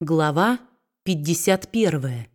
Глава 51.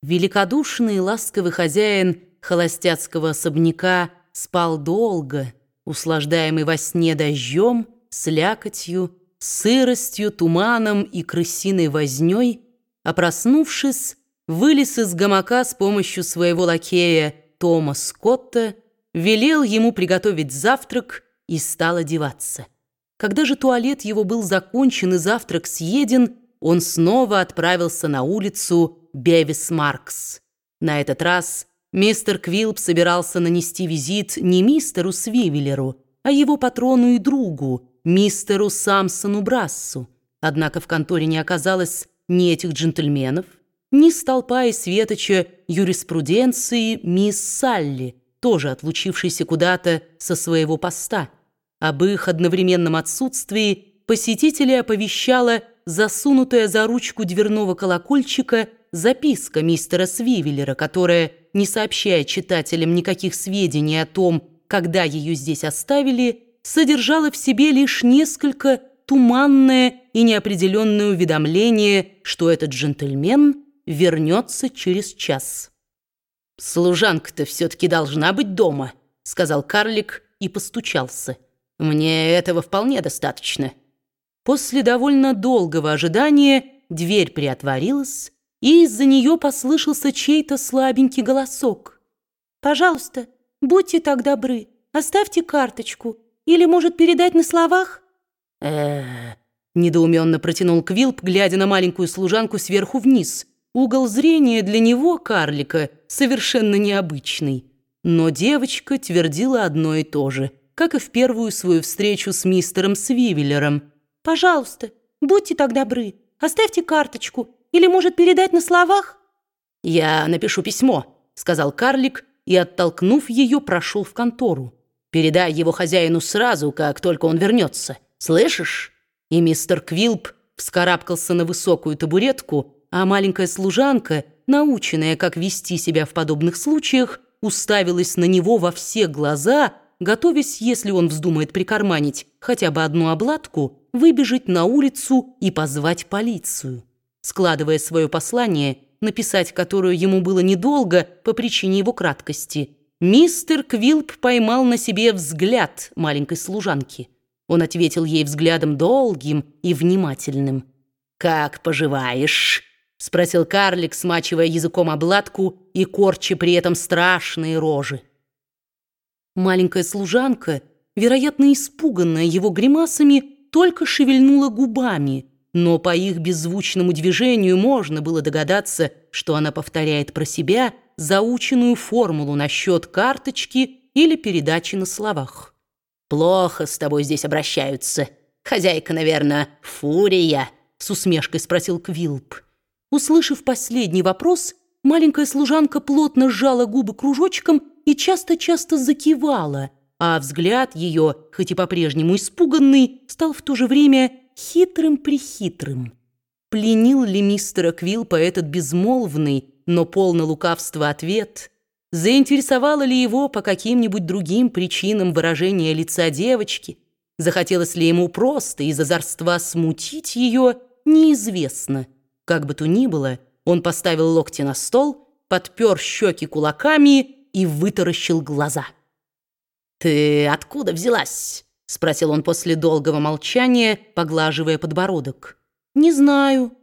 Великодушный и ласковый хозяин холостяцкого особняка спал долго, услаждаемый во сне дождем, слякотью, сыростью, туманом и крысиной вознёй, а проснувшись, вылез из гамака с помощью своего лакея Тома Скотта, велел ему приготовить завтрак и стал одеваться. Когда же туалет его был закончен и завтрак съеден, он снова отправился на улицу Бевис Маркс. На этот раз мистер Квилп собирался нанести визит не мистеру Свивелеру, а его патрону и другу, мистеру Самсону Брассу. Однако в конторе не оказалось ни этих джентльменов, ни столпа и светоча юриспруденции мисс Салли, тоже отлучившейся куда-то со своего поста. Об их одновременном отсутствии посетителей оповещала засунутая за ручку дверного колокольчика записка мистера Свивеллера, которая, не сообщая читателям никаких сведений о том, когда ее здесь оставили, содержала в себе лишь несколько туманное и неопределенное уведомление, что этот джентльмен вернется через час. «Служанка-то все-таки должна быть дома», — сказал карлик и постучался. «Мне этого вполне достаточно». После довольно долгого ожидания дверь приотворилась, и из-за нее послышался чей-то слабенький голосок. «Пожалуйста, будьте так добры, оставьте карточку. Или, может, передать на словах?» э недоуменно протянул Квилп, глядя на маленькую служанку сверху вниз. Угол зрения для него, карлика, совершенно необычный. Но девочка твердила одно и то же, как и в первую свою встречу с мистером Свивеллером – Пожалуйста, будьте так добры, оставьте карточку. Или, может, передать на словах?» «Я напишу письмо», — сказал карлик и, оттолкнув ее, прошел в контору. «Передай его хозяину сразу, как только он вернется. Слышишь?» И мистер Квилп вскарабкался на высокую табуретку, а маленькая служанка, наученная, как вести себя в подобных случаях, уставилась на него во все глаза, готовясь, если он вздумает прикарманить хотя бы одну обладку, выбежать на улицу и позвать полицию. Складывая свое послание, написать которое ему было недолго по причине его краткости, мистер Квилп поймал на себе взгляд маленькой служанки. Он ответил ей взглядом долгим и внимательным. «Как поживаешь?» — спросил карлик, смачивая языком обладку и корча при этом страшные рожи. Маленькая служанка, вероятно, испуганная его гримасами, только шевельнула губами, но по их беззвучному движению можно было догадаться, что она повторяет про себя заученную формулу насчет карточки или передачи на словах. «Плохо с тобой здесь обращаются. Хозяйка, наверное, фурия», — с усмешкой спросил Квилп. Услышав последний вопрос, маленькая служанка плотно сжала губы кружочком и часто-часто закивала — а взгляд ее, хоть и по-прежнему испуганный, стал в то же время хитрым-прихитрым. Пленил ли мистера Квилпа этот безмолвный, но полный лукавства ответ? Заинтересовало ли его по каким-нибудь другим причинам выражение лица девочки? Захотелось ли ему просто из озорства смутить ее, неизвестно. Как бы то ни было, он поставил локти на стол, подпер щеки кулаками и вытаращил глаза. «Ты откуда взялась?» — спросил он после долгого молчания, поглаживая подбородок. «Не знаю»,